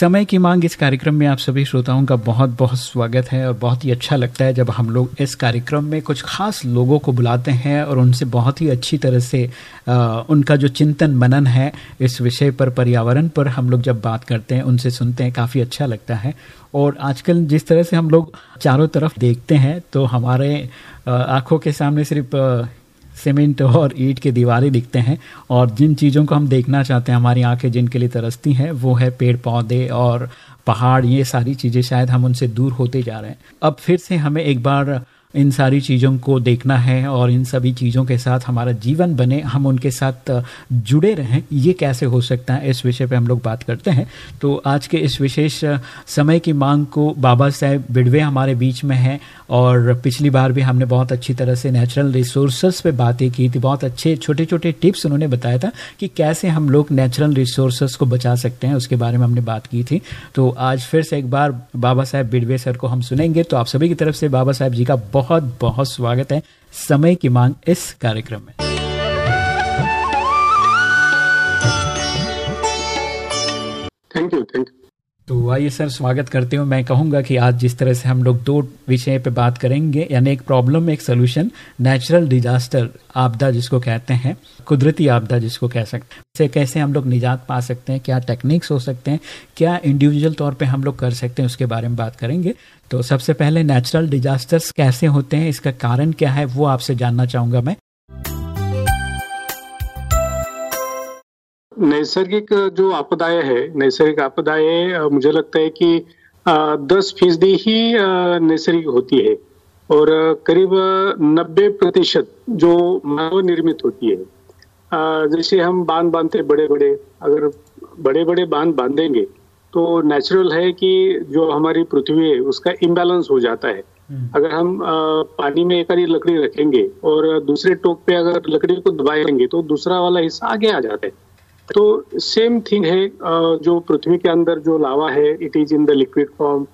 समय की मांग इस कार्यक्रम में आप सभी श्रोताओं का बहुत बहुत स्वागत है और बहुत ही अच्छा लगता है जब हम लोग इस कार्यक्रम में कुछ खास लोगों को बुलाते हैं और उनसे बहुत ही अच्छी तरह से आ, उनका जो चिंतन मनन है इस विषय पर पर्यावरण पर हम लोग जब बात करते हैं उनसे सुनते हैं काफ़ी अच्छा लगता है। और आजकल जिस तरह से हम लोग चारों तरफ़ देखते हैं तो हमारे आँखों के सामने सिर्फ़ सीमेंट और ईट के दीवारें दिखते हैं और जिन चीज़ों को हम देखना चाहते हैं, हमारी आँखें जिनके लिए तरसती हैं, वो है पेड़, पौधे और पहाड़, ये सारी चीज़ें शायद हम उनसे दूर होते जा रहे हैं। अब फिर से हमें एक बार इन सारी चीज़ों को देखना है और इन सभी चीज़ों के साथ हमारा जीवन बने, हम उनके साथ जुड़े रहें, ये कैसे हो सकता है, इस विषय पे हम लोग बात करते हैं। तो आज के इस विशेष समय की मांग को बाबा साहेब बिड़वे हमारे बीच में हैं। और पिछली बार भी हमने बहुत अच्छी तरह से नेचुरल रिसोर्सेस पे बातें की थी, बहुत अच्छे छोटे छोटे टिप्स उन्होंने बताया था कि कैसे हम लोग नेचुरल रिसोर्सेस को बचा सकते हैं, उसके बारे में हमने बात की थी। तो आज फिर से एक बार बाबा साहेब बिड़वे सर को हम सुनेंगे तो आप सभी की तरफ़ से बाबा साहेब जी का बहुत बहुत स्वागत है। समय की मांग इस कार्यक्रम में। थैंक यू थैंक यू तो आइए सर, स्वागत करते हूँ। मैं कहूँगा कि आज जिस तरह से हम लोग दो विषय पे बात करेंगे, यानी एक प्रॉब्लम एक सोल्यूशन नेचुरल डिजास्टर आपदा जिसको कहते हैं, कुदरती आपदा जिसको कह सकते हैं। से कैसे हम लोग निजात पा सकते हैं, क्या टेक्निक्स हो सकते हैं, क्या इंडिविजुअल तौर पे हम लोग कर सकते हैं, उसके बारे में बात करेंगे। तो सबसे पहले नेचुरल डिजास्टर्स कैसे होते हैं, इसका कारण क्या है, वो आपसे जानना चाहूँगा मैं। नैसर्गिक जो आपदाएँ है नैसर्गिक आपदाएँ मुझे लगता है कि दस फ़ीसदी ही नैसर्गिक होती है। और करीब नब्बे प्रतिशत जो मानव निर्मित होती है। जैसे हम बाँध बांधते बड़े बड़े अगर बड़े बड़े बाँध बांधेंगे तो नेचुरल है कि जो हमारी पृथ्वी है उसका इम्बैलेंस हो जाता है। हम्म। अगर हम पानी में एक आधी लकड़ी रखेंगे और दूसरे टोक पे अगर लकड़ी को दबाएँगे तो दूसरा वाला हिस्सा आगे आ जाता है। तो सेम थिंग है जो पृथ्वी के अंदर जो लावा है it is in the liquid form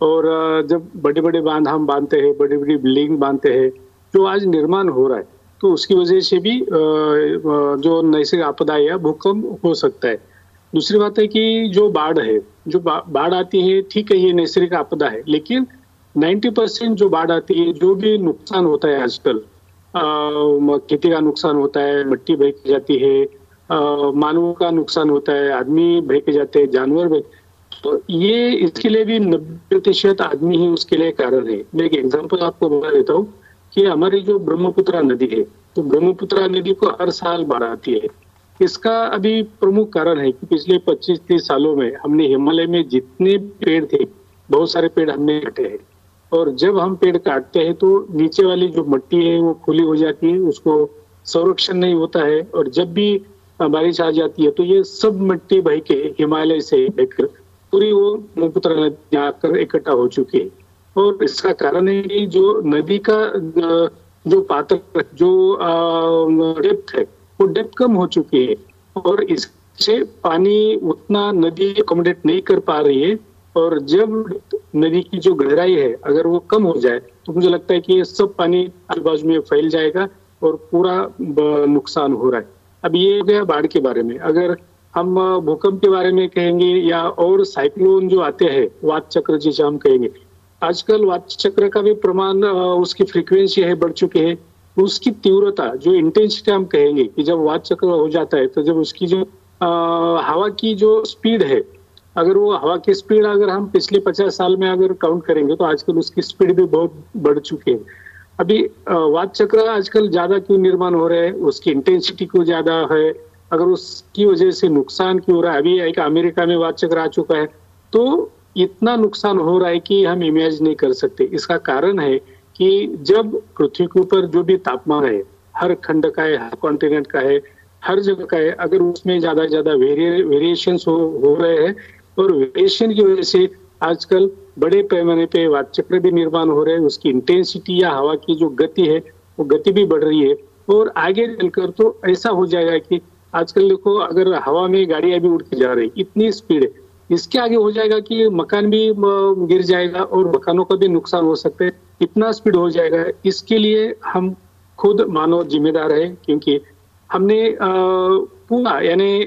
और जब बड़े बड़े बाँध हम बांधते हैं बड़ी बड़ी बिल्डिंग बांधते हैं, जो आज निर्माण हो रहा है तो उसकी वजह से भी जो नैसर्गिक आपदा या भूकंप हो सकता है। दूसरी बात है कि जो बाढ़ है, जो बाढ़ आती है, ठीक है, ये नैसर्गिक आपदा है, लेकिन 90 परसेंट जो बाढ़ आती है, जो भी नुकसान होता है आजकल खेती का नुकसान होता है, मिट्टी बह जाती है मानवों का नुकसान होता है, आदमी बह जाते हैं, जानवर बह तो ये इसके लिए भी नब्बे प्रतिशत आदमी ही उसके लिए कारण है। मैं एक एग्जांपल आपको बता देता हूँ कि हमारी जो ब्रह्मपुत्रा नदी है तो ब्रह्मपुत्रा नदी को हर साल बाढ़ आती है। इसका अभी प्रमुख कारण है कि पिछले 25-30 सालों में हमने हिमालय में जितने पेड़ थे, बहुत सारे पेड़ हमने काटे हैं। और जब हम पेड़ काटते हैं तो नीचे वाली जो मट्टी है, वो खुली हो जाती है, उसको संरक्षण नहीं होता है। और जब भी बारिश आ जाती है तो ये सब मिट्टी बह के हिमालय से बहकर पूरी वो ब्रह्मपुत्र नदी आकर इकट्ठा हो चुकी है। और इसका कारण है कि जो नदी का, जो पात्र, जो डेप्थ है, वो डेप्थ कम हो चुकी है और इससे पानी उतना नदी अकोमोडेट नहीं कर पा रही है। और जब नदी की जो गहराई है, अगर वो कम हो जाए तो मुझे लगता है कि ये सब पानी आजू बाजू में फैल जाएगा और पूरा नुकसान हो रहा है। अब ये हो गया बाढ़ के बारे में। अगर हम भूकंप के बारे में कहेंगे या और साइक्लोन जो आते हैं वात चक्र जिसे हम कहेंगे आजकल वात चक्र का भी प्रमाण उसकी फ्रीक्वेंसी है बढ़ चुके हैं। उसकी तीव्रता जो इंटेंसिटी हम कहेंगे कि जब वात चक्र हो जाता है तो जब उसकी जो आ, हवा की जो स्पीड है अगर वो हवा की स्पीड अगर हम पिछले पचास साल में अगर काउंट करेंगे तो आजकल उसकी स्पीड भी बहुत बढ़ चुकी है। अभी वाद चक्र आजकल ज़्यादा क्यों निर्माण हो रहे हैं? उसकी इंटेंसिटी क्यों ज़्यादा है? अगर उसकी वजह से नुकसान क्यों हो रहा है? अभी एक अमेरिका में वाद चक्र आ चुका है। तो इतना नुकसान हो रहा है कि हम इमेज नहीं कर सकते। इसका कारण है कि जब पृथ्वी के ऊपर जो भी तापमान है हर खंड का है हर कॉन्टिनेंट का है हर जगह का है अगर उसमें ज़्यादा ज़्यादा वेरिएशन हो, हो रहे हैं और वेरिएशन की वजह से आजकल बड़े पैमाने पे वातचक्र भी निर्माण हो रहे हैं, उसकी इंटेंसिटी या हवा की जो गति है, वो गति भी बढ़ रही है। और आगे चलकर तो ऐसा हो जाएगा कि आजकल देखो, अगर हवा में गाड़ियाँ भी उड़ के जा रही इतनी स्पीड है, इसके आगे हो जाएगा कि मकान भी गिर जाएगा और मकानों का भी नुकसान हो सकता है। इतना स्पीड हो जाएगा। इसके लिए हम खुद मानव जिम्मेदार है, क्योंकि हमने पूरा, यानी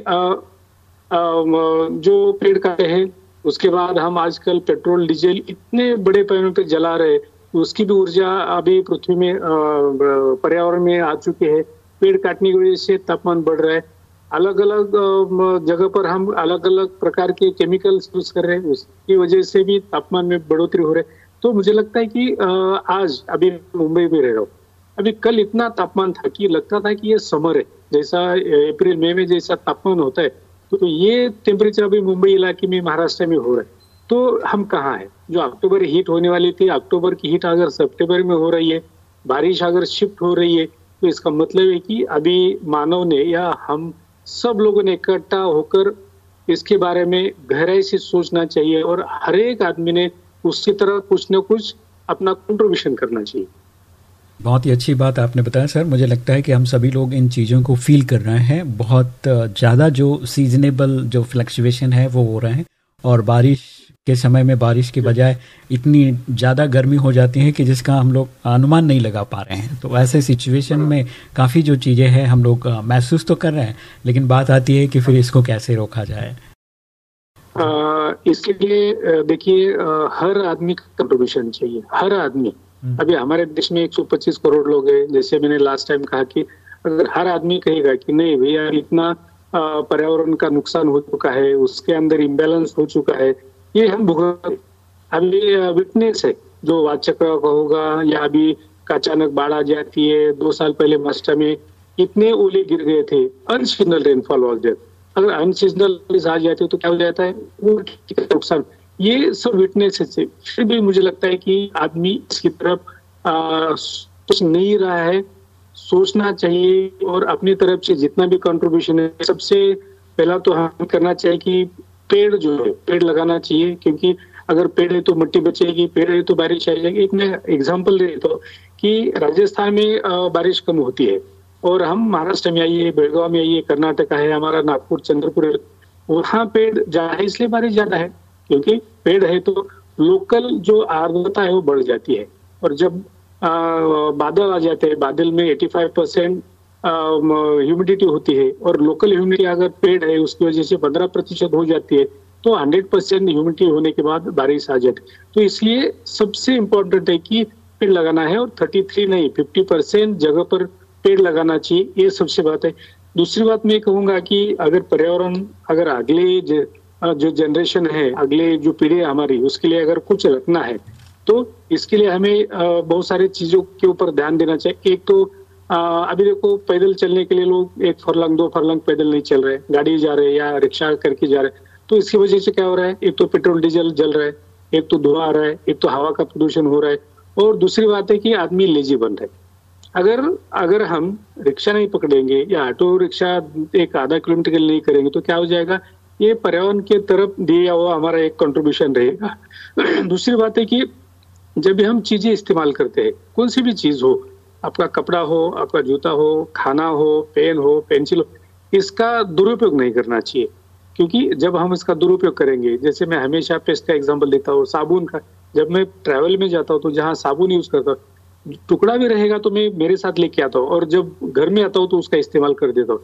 जो पेड़ काटे हैं उसके बाद हम आजकल पेट्रोल, डीजल इतने बड़े पैमाने पर जला रहे उसकी भी ऊर्जा अभी पृथ्वी में पर्यावरण में आ चुकी है। पेड़ काटने की वजह से तापमान बढ़ रहा है। अलग अलग जगह पर हम अलग अलग प्रकार के केमिकल्स यूज़ कर रहे हैं। उसकी वजह से भी तापमान में बढ़ोतरी हो रही है। तो मुझे लगता है कि आज अभी मुंबई में रह रहा हूँ। अभी कल इतना तापमान था कि लगता था कि ये समर है। जैसा अप्रैल, मई में जैसा तापमान होता है तो ये टेम्परेचर अभी मुंबई इलाके में, महाराष्ट्र में हो रहा है। तो हम कहाँ हैं? जो अक्टूबर हीट होने वाली थी, अक्टूबर की हीट अगर सितंबर में हो रही है, बारिश अगर शिफ्ट हो रही है तो इसका मतलब है कि अभी मानव ने या हम सब लोगों ने इकट्ठा होकर इसके बारे में गहराई से सोचना चाहिए और हर एक आदमी ने उसकी तरह कुछ न कुछ अपना कंट्रीब्यूशन करना चाहिए। बहुत ही अच्छी बात आपने बताया, सर। मुझे लगता है कि हम सभी लोग इन चीज़ों को फील कर रहे हैं। बहुत ज़्यादा जो सीजनेबल जो फ्लक्चुएशन है, वो हो रहे हैं। और बारिश के समय में, बारिश के बजाय इतनी ज़्यादा गर्मी हो जाती है कि जिसका हम लोग अनुमान नहीं लगा पा रहे हैं। तो ऐसे सिचुएशन में काफ़ी जो चीज़ें हैं, हम लोग महसूस तो कर रहे हैं, लेकिन बात आती है कि फिर इसको कैसे रोका जाए। इसके लिए देखिए हर आदमी का कंट्रीब्यूशन चाहिए। हर आदमी। अभी हमारे देश में 125 करोड़ लोग हैं। जैसे मैंने लास्ट टाइम कहा कि अगर हर आदमी कहेगा कि नहीं भैया, इतना पर्यावरण का नुकसान हो चुका है, उसके अंदर इम्बेलेंस हो चुका है, ये हम भुगत अभी विटनेस है। जो वाचक होगा या अभी अचानक बाढ़ आ जाती है, दो साल पहले मास्टर में इतने ओले गिर गए थे अनसीजनल रेनफॉल वॉज़ अगर अनसीजनल आ जाती है तो क्या हो जाता है? नुकसान। ये सब विटनेस है फिर भी मुझे लगता है कि आदमी इसकी तरफ़ सोच नहीं रहा है। सोचना चाहिए और अपनी तरफ़ से जितना भी कंट्रीब्यूशन है, सबसे पहला तो हम करना चाहिए कि पेड़ जो है, पेड़ लगाना चाहिए। क्योंकि अगर पेड़ है तो मिट्टी बचेगी, पेड़ है तो बारिश आ जाएगी। एक मैं एग्ज़ाम्पल दे तो कि राजस्थान में बारिश कम होती है। और हम महाराष्ट्र में आइए, बेलगांव में आइए, कर्नाटका है हमारा नागपुर, चंद्रपुर वहाँ पेड़ ज़्यादा है, इसलिए बारिश ज़्यादा है। क्योंकि पेड़ है तो लोकल जो आर्द्रता है वो बढ़ जाती है। और जब आ, बादल आ जाते हैं बादल में 85 परसेंट ह्यूमिडिटी होती है और लोकल ह्यूमिडिटी अगर पेड़ है उसकी वजह से पंद्रह प्रतिशत हो जाती है तो हंड्रेड परसेंट ह्यूमिडिटी होने के बाद बारिश आ जाती है। तो इसलिए सबसे इम्पोर्टेंट है कि पेड़ लगाना है और थर्टी थ्री नहीं फिफ्टी परसेंट जगह पर पेड़ लगाना चाहिए ये सबसे बात है। दूसरी बात मैं कहूँगा कि अगर पर्यावरण अगर अगले जो जनरेशन है, अगले जो पीढ़ी है हमारी, उसके लिए अगर कुछ रखना है तो इसके लिए हमें बहुत सारी चीज़ों के ऊपर ध्यान देना चाहिए। एक तो अभी देखो, पैदल चलने के लिए लोग एक फरलंग, दो फरलंग पैदल नहीं चल रहे, गाड़ी जा रहे या रिक्शा करके जा रहे। तो इसकी वजह से क्या हो रहा है? एक तो पेट्रोल, डीजल जल रहा है, एक तो धुआँ आ रहा है, एक तो हवा का प्रदूषण हो रहा है, और दूसरी बात है कि आदमी लेजी बन रहा अगर अगर हम रिक्शा नहीं पकड़ेंगे या ऑटो रिक्शा एक आधा किलोमीटर के लिए नहीं करेंगे तो क्या हो जाएगा? ये पर्यावरण के तरफ़ दिया हुआ हमारा एक कंट्रीब्यूशन रहेगा। दूसरी बात है कि जब भी हम चीज़ें इस्तेमाल करते हैं, कौन सी भी चीज़ हो, आपका कपड़ा हो, आपका जूता हो, खाना हो, पेन हो, पेंसिल हो, इसका दुरुपयोग नहीं करना चाहिए। क्योंकि जब हम इसका दुरुपयोग करेंगे, जैसे मैं हमेशा पेस्ट का एग्ज़ाम्पल देता हूँ, साबुन का। जब मैं ट्रैवल में जाता हूँ तो जहाँ साबुन यूज़ करता हूँ, टुकड़ा भी रहेगा तो मैं मेरे साथ लेके आता हूँ और जब घर में आता हूँ तो उसका इस्तेमाल कर देता हूँ।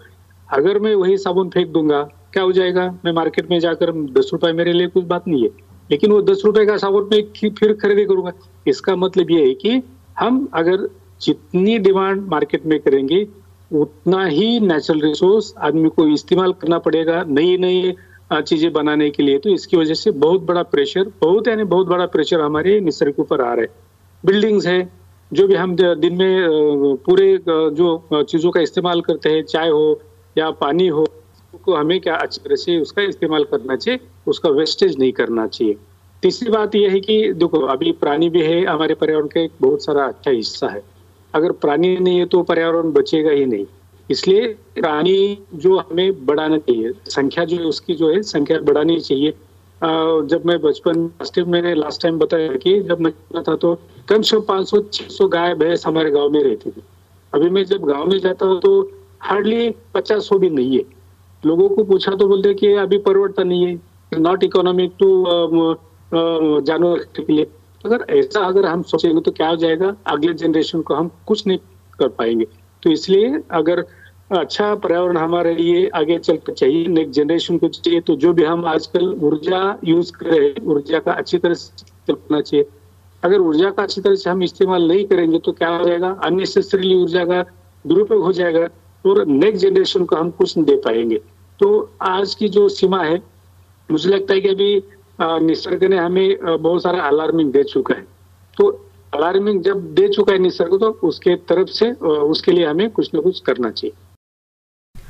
अगर मैं वही साबुन फेंक दूँगा, क्या हो जाएगा? मैं मार्केट में जाकर दस रुपए मेरे लिए कुछ बात नहीं है। लेकिन वो दस रुपए का साबुन में फिर खरीदी करूँगा। इसका मतलब ये है कि हम अगर जितनी डिमांड मार्केट में करेंगे, उतना ही नेचुरल रिसोर्स आदमी को इस्तेमाल करना पड़ेगा नई नई चीज़ें बनाने के लिए। तो इसकी वजह से बहुत बड़ा प्रेशर बहुत यानी बहुत बड़ा प्रेशर हमारे निसर्ग के ऊपर आ रहा है। बिल्डिंग्स है, जो भी हम दिन में पूरे जो चीज़ों का इस्तेमाल करते हैं, चाय हो या पानी हो, उसको हमें क्या अच्छी तरह से उसका इस्तेमाल करना चाहिए, उसका वेस्टेज नहीं करना चाहिए। तीसरी बात यह है कि देखो, अभी प्राणी भी है, हमारे पर्यावरण का एक बहुत सारा अच्छा हिस्सा है। अगर प्राणी नहीं है तो पर्यावरण बचेगा ही नहीं। इसलिए प्राणी जो हमें बढ़ाना चाहिए, संख्या जो है, उसकी जो है, संख्या बढ़ानी चाहिए। जब मैं बचपन मैंने लास्ट टाइम बताया कि जब मैं था तो कम से कम पाँच सौ, छह सौ गाय, भैंस हमारे गाँव में रहती थी। अभी मैं जब गाँव में जाता हूँ तो हार्डली पचास सौ भी नहीं है। लोगों को पूछा तो बोलते कि अभी परिवर्तन नहीं है नॉट इकोनॉमिक टू जानवर के लिए। अगर ऐसा अगर हम सोचेंगे तो क्या हो जाएगा? अगले जनरेशन को हम कुछ नहीं कर पाएँगे। तो इसलिए अगर अच्छा पर्यावरण हमारे लिए आगे चल चाहिए नेक्स्ट जनरेशन को चाहिए तो जो भी हम आजकल ऊर्जा यूज़ कर रहे हैं, ऊर्जा का अच्छी तरह से चलना चाहिए। अगर ऊर्जा का अच्छी तरह से हम इस्तेमाल नहीं करेंगे तो क्या हो जाएगा? अननेसेसरीली ऊर्जा का दुरुपयोग हो जाएगा। और नेक्स्ट जनरेशन को हम कुछ दे पाएँगे। तो आज की जो सीमा है, मुझे लगता है कि अभी निसर्ग ने हमें बहुत सारा अलार्मिंग दे चुका है। तो अलार्मिंग जब दे चुका है निसर्ग तो उसके तरफ़ से उसके लिए हमें कुछ ना कुछ करना चाहिए।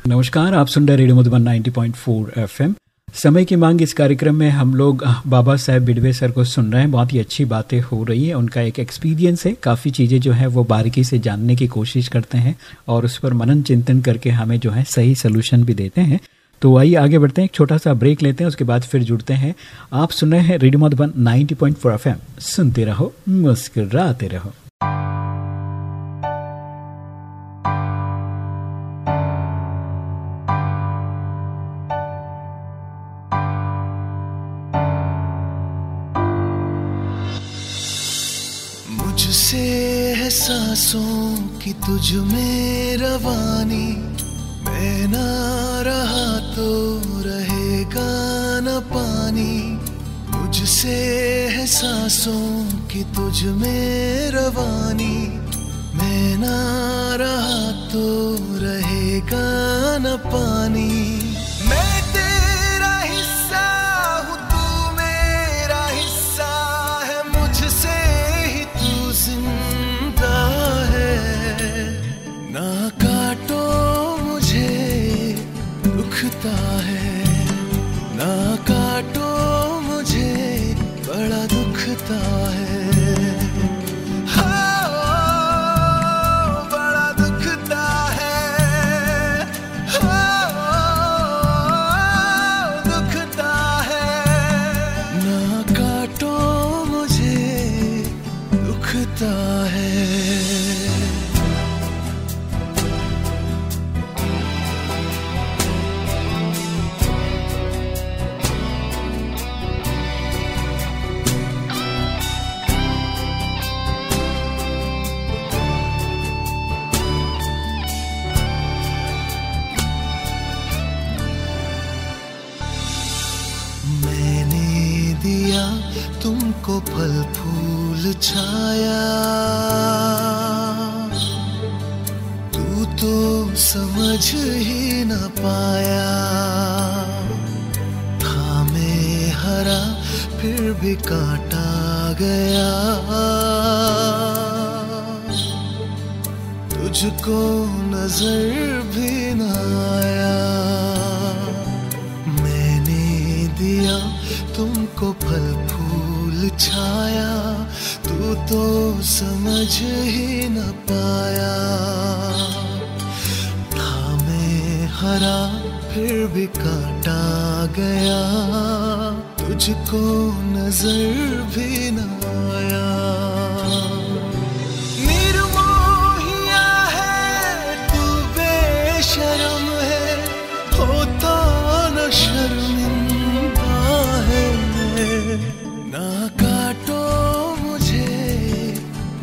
नमस्कार, आप सुन रहे रेडियो मधुबन 90.4 एफएम। समय की मांग इस कार्यक्रम में हम लोग बाबा साहेब बिडवे सर को सुन रहे हैं। बहुत ही अच्छी बातें हो रही है। उनका एक एक्सपीरियंस है। काफ़ी चीज़ें जो है वो बारीकी से जानने की कोशिश करते हैं और उस पर मनन चिंतन करके हमें जो है सही सोल्यूशन भी देते हैं। तो आइए आगे बढ़ते हैं। एक छोटा सा ब्रेक लेते हैं, उसके बाद फिर जुड़ते हैं। आप सुन रहे हैं रेडियो मधुबन 90.4 एफएम सुनते रहो, मुस्कुराते रहो। मुझसे है सांसों की तुझ में रवानी। मैं ना रहा तो रहेगा न पानी। मुझसे है सांसों की तुझ में रवानी। मैं ना रहा तो रहेगा न पानी। समझ ही न पाया। था मैं हरा, फिर भी काटा गया। तुझको नज़र भी न आया। मैंने दिया तुमको फल फूल छाया। तू तो समझ ही न पाया। हरा फिर भी काटा गया। तुझको नज़र भी न आया। है, तू है, होता न है। ना काटो मुझे,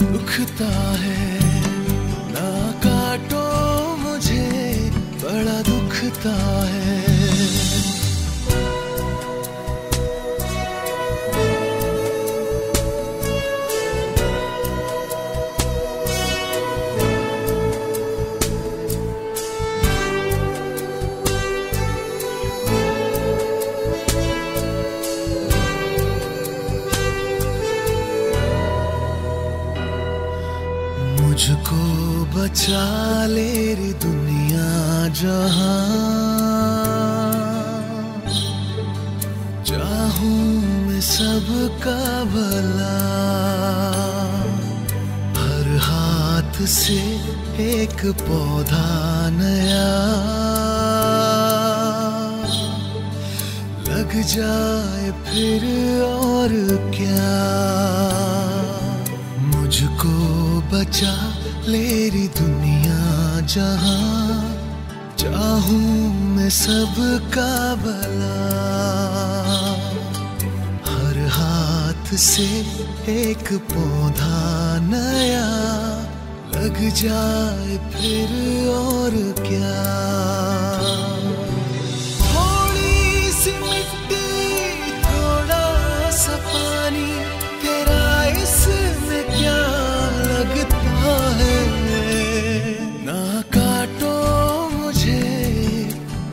दुखता है। दुखता है। मुझको बचा ले रे दुनिया जहाँ से एक पौधा नया लग जाए फिर और क्या? मुझको बचा लेरी दुनिया जहाँ चाहूँ मैं सबका भला। हर हाथ से एक पौधा नया लग जाए फिर और क्या? थोड़ी सी मिट्टी, थोड़ा सा पानी, तेरा इसमें क्या लगता है? ना काटो मुझे,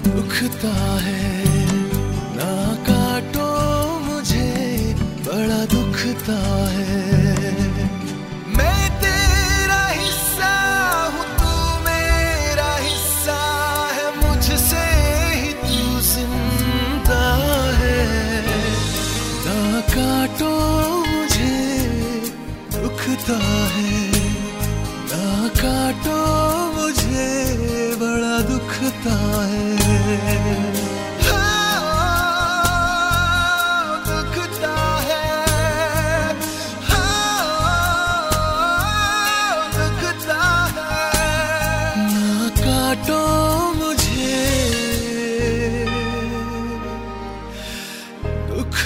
दुखता है।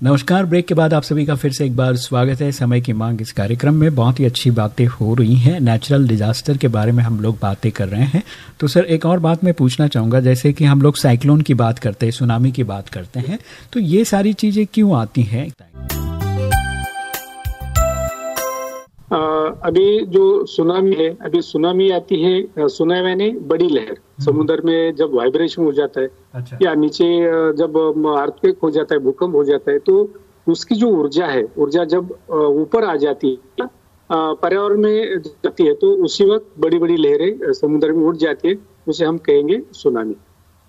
नमस्कार, ब्रेक के बाद आप सभी का फिर से एक बार स्वागत है। समय की मांग इस कार्यक्रम में बहुत ही अच्छी बातें हो रही हैं। नेचुरल डिजास्टर के बारे में हम लोग बातें कर रहे हैं। तो सर, एक और बात मैं पूछना चाहूँगा, जैसे कि हम लोग साइक्लोन की बात करते हैं सुनामी की बात करते हैं तो ये सारी चीज़ें क्यों आती हैं? अभी जो सुनामी है अभी सुनामी आती है सुना है मैंने बड़ी लहर। समुद्र में जब वाइब्रेशन हो जाता है अच्छा। या नीचे जब अर्थक्वेक हो जाता है भूकंप हो जाता है तो उसकी जो ऊर्जा है ऊर्जा जब ऊपर आ जाती है पर्यावरण में जाती है तो उसी वक्त बड़ी बड़ी लहरें समुद्र में उठ जाती है उसे हम कहेंगे सुनामी।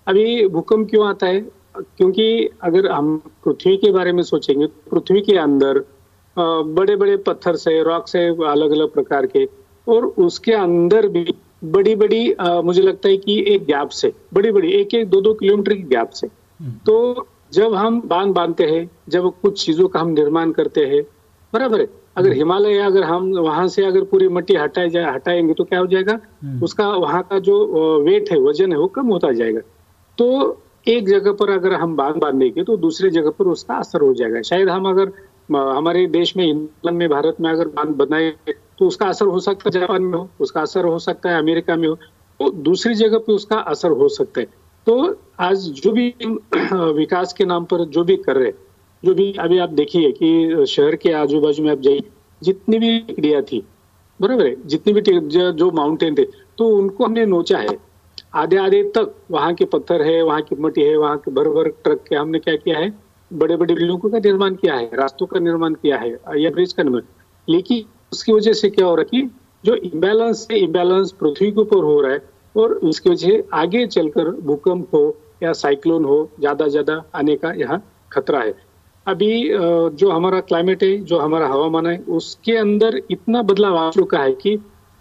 अभी भूकंप क्यों आता है? क्योंकि अगर हम पृथ्वी के बारे में सोचेंगे पृथ्वी के अंदर बड़े बड़े पत्थर से रॉक से अलग अलग प्रकार के और उसके अंदर भी बड़ी बड़ी मुझे लगता है कि एक गैप से बड़ी बड़ी एक एक दो दो किलोमीटर की गैप से। तो जब हम बाँध बांधते हैं जब कुछ चीज़ों का हम निर्माण करते हैं बराबर है? अगर हिमालय अगर हम वहाँ से अगर पूरी मट्टी हटाए जाए हटाएँगे तो क्या हो जाएगा? उसका वहाँ का जो वेट है वज़न है वो कम होता जाएगा। तो एक जगह पर अगर हम बाँध बांधेंगे तो दूसरे जगह पर उसका असर हो जाएगा। शायद हम अगर हमारे देश में हिंदुस्तान में भारत में अगर बाँध बनाए तो उसका असर हो सकता है जापान में हो, उसका असर हो सकता है अमेरिका में हो तो दूसरी जगह पे उसका असर हो सकता है। तो आज जो भी विकास के नाम पर जो भी कर रहे जो भी अभी आप देखिए कि शहर के आजू बाजू में आप जाइए, जितनी भी टिकड़िया थी, बराबर है, जितनी भी जो माउंटेन थे तो उनको हमने नोचा है। आधे आधे तक वहाँ के पत्थर है, वहाँ की मट्टी है, वहाँ के भर भर ट्रक के हमने क्या किया है बड़े बड़े बिल्डिंगों का निर्माण किया है, रास्तों का निर्माण किया है, या ब्रिज का निर्माण। लेकिन उसकी वजह से क्या हो रहा है कि जो इम्बैलेंस है इम्बैलेंस पृथ्वी के ऊपर हो रहा है और उसकी वजह से आगे चलकर भूकंप हो या साइक्लोन हो, ज़्यादा ज़्यादा आने का यहाँ खतरा है। अभी जो हमारा क्लाइमेट है, जो हमारा हवामान है, उसके अंदर इतना बदलाव आ चुका है कि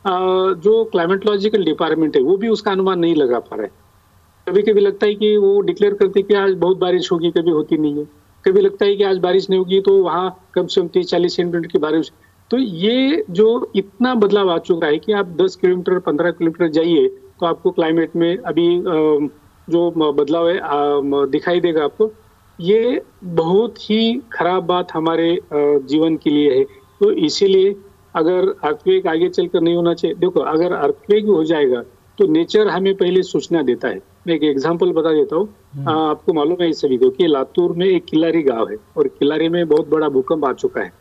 जो क्लाइमेटोलॉजिकल डिपार्टमेंट है, वो भी उसका अनुमान नहीं लगा पा रहा है। कभी कभी लगता है कि वो डिक्लेयर करते कि आज बहुत बारिश होगी, कभी होती नहीं है। कभी लगता है कि आज बारिश नहीं होगी तो वहाँ कम से कम तीस चालीस सेंटीमीटर की बारिश तो ये जो इतना बदलाव आ चुका है कि आप 10 किलोमीटर 15 किलोमीटर जाइए तो आपको क्लाइमेट में अभी जो बदलाव है दिखाई देगा आपको। ये बहुत ही खराब बात हमारे जीवन के लिए है। तो इसीलिए अगर अर्थवेक आगे चलकर नहीं होना चाहिए, देखो, अगर अर्थवेक हो जाएगा तो नेचर हमें पहले सूचना देता है। मैं एक एग्जांपल बता देता हूँ। आपको मालूम है इस सभी को कि लातूर में एक किलारी गाँव है और किलारी में बहुत बड़ा भूकंप आ चुका है।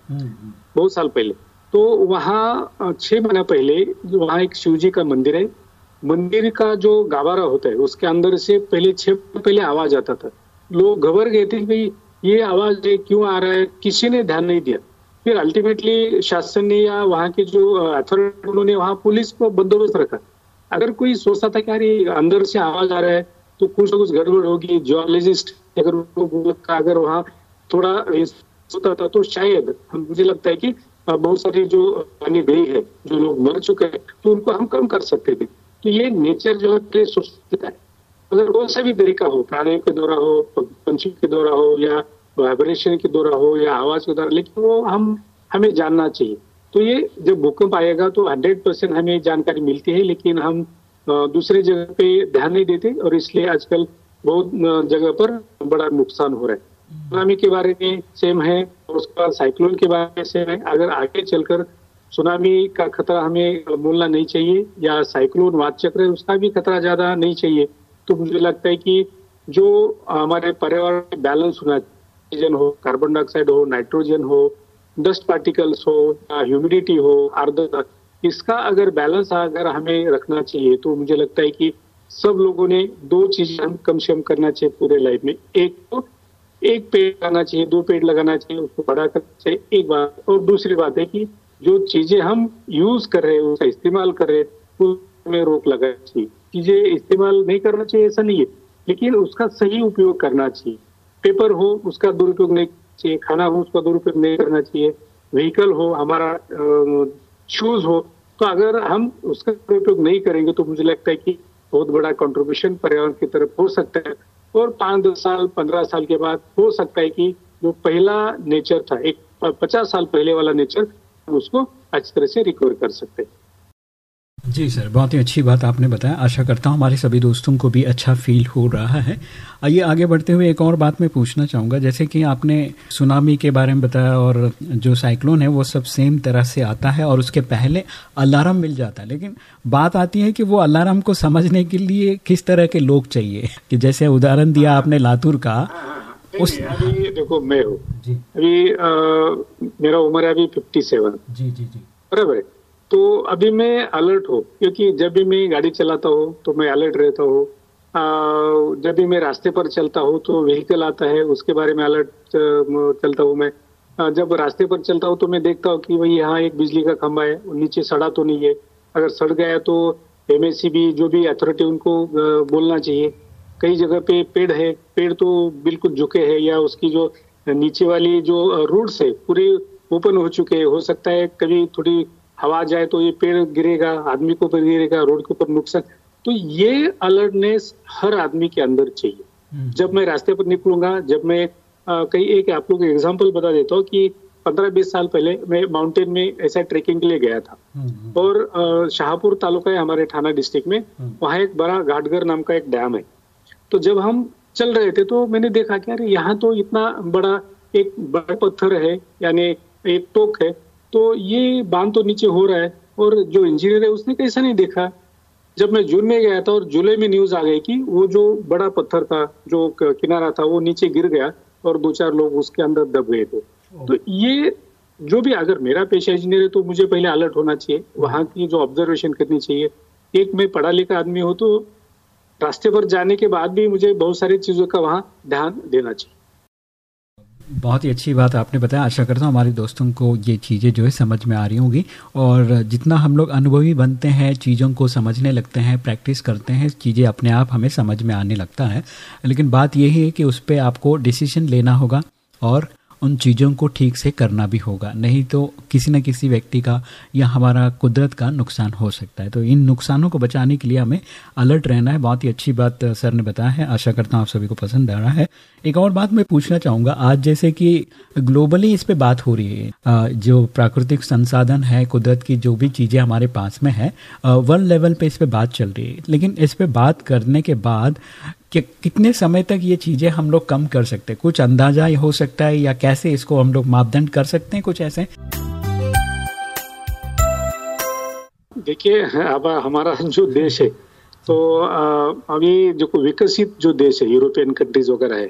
बहुत साल पहले। तो वहाँ छह महीना पहले वहाँ एक शिव जी का मंदिर है। मंदिर का जो गावारा होता है उसके अंदर से पहले छह पहले आवाज़ आता था। लोग घबर गए थे भाई ये आवाज़ क्यों आ रहा है? किसी ने ध्यान नहीं दिया। फिर अल्टीमेटली शासन ने या वहाँ के जो अथॉरिटी उन्होंने वहाँ पुलिस को बंदोबस्त रखा। अगर कोई सोचता था कि अरे, अंदर से आवाज़ आ रहा है तो कुछ ना कुछ गड़बड़ होगी। जियोलॉजिस्ट अगर अगर वहाँ थोड़ा होता था तो शायद मुझे लगता है कि बहुत सारी जो पानी गई है, जो लोग मर चुके हैं तो उनको हम कम कर सकते थे। तो ये नेचर जो है सोचता है। अगर कौन सा भी तरीका हो, प्राणियों के द्वारा हो पंछी के द्वारा हो, या वाइब्रेशन के द्वारा हो, या आवाज़ के द्वारा, लेकिन वो हम, हमें जानना चाहिए। तो ये जब भूकंप आएगा तो हंड्रेड परसेंट हमें जानकारी मिलती है, लेकिन हम दूसरे जगह पे ध्यान नहीं देते और इसलिए आजकल बहुत जगह पर बड़ा नुकसान हो रहा है। सुनामी के बारे में सेम है और उसके बाद साइक्लोन के बारे में सेम है। अगर आगे चलकर सुनामी का खतरा हमें बोलना नहीं चाहिए या साइक्लोन वाद चक्र है, उसका भी खतरा ज़्यादा नहीं चाहिए तो मुझे लगता है कि जो हमारे पर्यावरण बैलेंस होना ऑक्सीजन हो कार्बन डाइऑक्साइड हो नाइट्रोजन हो डस्ट पार्टिकल्स हो, या ह्यूमिडिटी हो आर्द्रता इसका अगर बैलेंस अगर हमें रखना चाहिए तो मुझे लगता है कि सब लोगों ने दो चीज़ें हम कम से कम करना चाहिए पूरे लाइफ में। एक तो एक पेड़ लगाना चाहिए, दो पेड़ लगाना चाहिए, उसको बड़ा करना चाहिए, एक बात। और दूसरी बात है कि जो चीज़ें हम यूज़ कर रहे हैं, उसका इस्तेमाल कर रहे हैं, उसमें रोक लगाना चाहिए। चीज़ें इस्तेमाल नहीं करना चाहिए, ऐसा नहीं है। लेकिन उसका सही उपयोग करना चाहिए। पेपर हो, उसका दुरुपयोग नहीं चाहिए, खाना हो, उसका दुरुपयोग नहीं करना चाहिए। व्हीकल हो, हमारा शूज़ हो तो अगर हम उसका दुरुपयोग नहीं करेंगे तो मुझे लगता है कि बहुत बड़ा कंट्रीब्यूशन पर्यावरण की तरफ़ हो सकता है। और पाँच दस साल, पंद्रह साल के बाद हो सकता है कि जो पहला नेचर था, एक पचास साल पहले वाला नेचर उसको अच्छी तरह से रिकवर कर सकते हैं। जी सर बहुत ही अच्छी बात आपने बताया। आशा करता हूँ हमारे सभी दोस्तों को भी अच्छा फील हो रहा है। आइए आगे बढ़ते हुए एक और बात मैं पूछना चाहूँगा। जैसे कि आपने सुनामी के बारे में बताया और जो साइक्लोन है वो सब सेम तरह से आता है और उसके पहले अलार्म मिल जाता है। लेकिन बात आती है कि वो अलार्म को समझने के लिए किस तरह के लोग चाहिए? कि जैसे उदाहरण दिया आपने लातूर का उस अभी देखो मैं हूँ। अभी मेरा उम्र है अभी फिफ्टी सेवन जी जी जी। बराबर है। तो अभी मैं अलर्ट हूँ, क्योंकि जब भी मैं गाड़ी चलाता हूँ तो मैं अलर्ट रहता हूँ। जब भी मैं रास्ते पर चलता हूँ तो व्हीकल आता है, उसके बारे में अलर्ट चलता हूँ मैं। जब रास्ते पर चलता हूँ तो मैं देखता हूँ कि भाई यहाँ एक बिजली का खंभा है नीचे सड़ा तो नहीं है। अगर सड़ गया तो एम जो भी अथॉरिटी उनको बोलना चाहिए। कई जगह पे पेड़ है, पेड़ तो बिल्कुल झुके है, या उसकी जो नीचे वाली जो रूट्स है, पूरे ओपन हो चुके हैं। हो सकता है कभी थोड़ी हवा जाए तो ये पेड़ गिरेगा आदमी को ऊपर गिरेगा रोड के ऊपर नुकसान तो ये अलर्टनेस हर आदमी के अंदर चाहिए हम्म। जब मैं रास्ते पर निकलूँगा जब मैं कई एक आप लोग एग्ज़ाम्पल बता देता हूँ कि पंद्रह बीस साल पहले मैं माउंटेन में ऐसा ट्रेकिंग के लिए गया था हम्म। और शाहपुर तालुका है हमारे थाना डिस्ट्रिक्ट में हम्म। वहाँ एक बड़ा घाटगर नाम का एक डैम है तो जब हम चल रहे थे तो मैंने देखा कि अरे यहाँ तो इतना बड़ा एक बड़ा पत्थर है यानी एक टोक है तो ये बाँध तो नीचे हो रहा है और जो इंजीनियर है उसने कैसा नहीं देखा। जब मैं जून में गया था और जुलाई में न्यूज़ आ गई कि वो जो बड़ा पत्थर था जो किनारा था वो नीचे गिर गया और दो चार लोग उसके अंदर दब गए थे। तो ये जो भी अगर मेरा पेशा इंजीनियर है तो मुझे पहले अलर्ट होना चाहिए। वहाँ की जो ऑब्जर्वेशन करनी चाहिए। एक मैं पढ़ा लिखा आदमी हो तो रास्ते पर जाने के बाद भी मुझे बहुत सारी चीज़ों का वहाँ ध्यान देना चाहिए। बहुत ही अच्छी बात आपने बताया। आशा करता हूँ हमारे दोस्तों को ये चीज़ें जो है समझ में आ रही होंगी और जितना हम लोग अनुभवी बनते हैं, चीज़ों को समझने लगते हैं, प्रैक्टिस करते हैं, चीज़ें अपने आप हमें समझ में आने लगता है। लेकिन बात यही है कि उस पर आपको डिसीज़न लेना होगा और उन चीज़ों को ठीक से करना भी होगा। नहीं तो किसी न किसी व्यक्ति का या हमारा कुदरत का नुकसान हो सकता है। तो इन नुकसानों को बचाने के लिए हमें अलर्ट रहना है। बहुत ही अच्छी बात सर ने बताया है। आशा करता हूँ आप सभी को पसंद आ रहा है। एक और बात मैं पूछना चाहूँगा। आज जैसे कि ग्लोबली इस पे बात हो रही है। जो प्राकृतिक संसाधन है, कुदरत की जो भी चीज़ें हमारे पास में है वर्ल्ड लेवल पे इस पर बात चल रही है। लेकिन इस पर बात करने के बाद कि कितने समय तक ये चीज़ें हम लोग कम कर सकते हैं कुछ अंदाज़ा हो सकता है या कैसे इसको हम लोग मापदंड कर सकते हैं कुछ ऐसे देखिए अब हमारा जो देश है तो अभी जो विकसित जो देश है यूरोपियन कंट्रीज़ वगैरह है।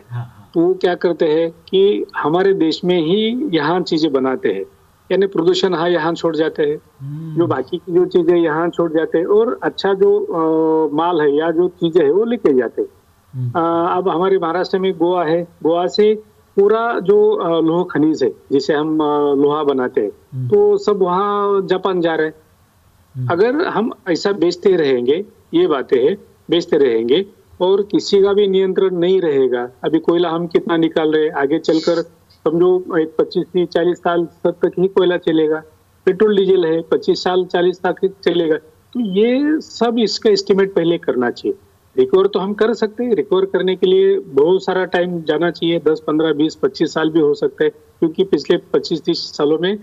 तो वो क्या करते हैं कि हमारे देश में ही यहाँ चीज़ें बनाते हैं यानी प्रदूषण हाँ यहाँ छोड़ जाते हैं हम्म। जो बाकी की जो चीज़ें यहाँ छोड़ जाते हैं और अच्छा जो आ, माल है या जो चीज़ें है वो लेके जाते हैं। अब हमारे महाराष्ट्र में गोवा है। गोवा से पूरा जो लोह खनिज है जिसे हम लोहा बनाते हैं हम्म। तो सब वहाँ जापान जा रहे हैं। अगर हम ऐसा बेचते रहेंगे ये बातें है बेचते रहेंगे और किसी का भी नियंत्रण नहीं रहेगा अभी कोयला हम कितना निकाल रहे आगे चलकर समझो एक पच्चीस चालीस साल तक ही कोयला चलेगा पेट्रोल डीजल है पच्चीस साल चालीस तक चलेगा तो ये सब इसका एस्टिमेट पहले करना चाहिए। रिकवर तो हम कर सकते हैं। रिकवर करने के लिए बहुत सारा टाइम जाना चाहिए। दस, पंद्रह, बीस, पच्चीस साल भी हो सकता है। क्योंकि पिछले पच्चीस, तीस सालों में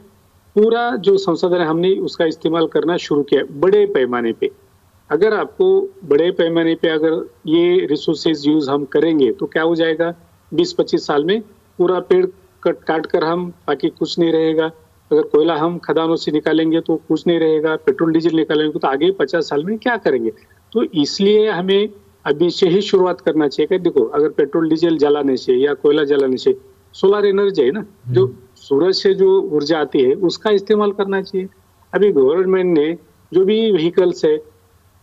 पूरा जो संसाधन है, हमने उसका इस्तेमाल करना शुरू किया बड़े पैमाने पे। अगर आपको बड़े पैमाने पे अगर ये रिसोर्सेज यूज़ हम करेंगे तो क्या हो जाएगा? बीस, पच्चीस साल में पूरा पेड़ कट काट कर हम बाकी कुछ नहीं रहेगा। अगर कोयला हम खदानों से निकालेंगे तो कुछ नहीं रहेगा। पेट्रोल, डीजल निकालेंगे तो आगे पचास साल में क्या करेंगे? तो इसलिए हमें अभी से ही शुरुआत करना चाहिए कि देखो अगर पेट्रोल डीजल जलाने से या कोयला जलाने से सोलर एनर्जी है ना जो सूरज से जो ऊर्जा आती है उसका इस्तेमाल करना चाहिए। अभी गवर्नमेंट ने जो भी व्हीकल्स है